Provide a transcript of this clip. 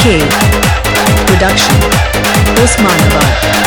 Production. Osmanabad.